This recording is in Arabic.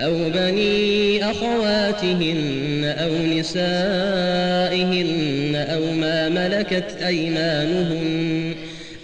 أو بني أخواتهن أو نسائهن أو ما ملكت أيمانهن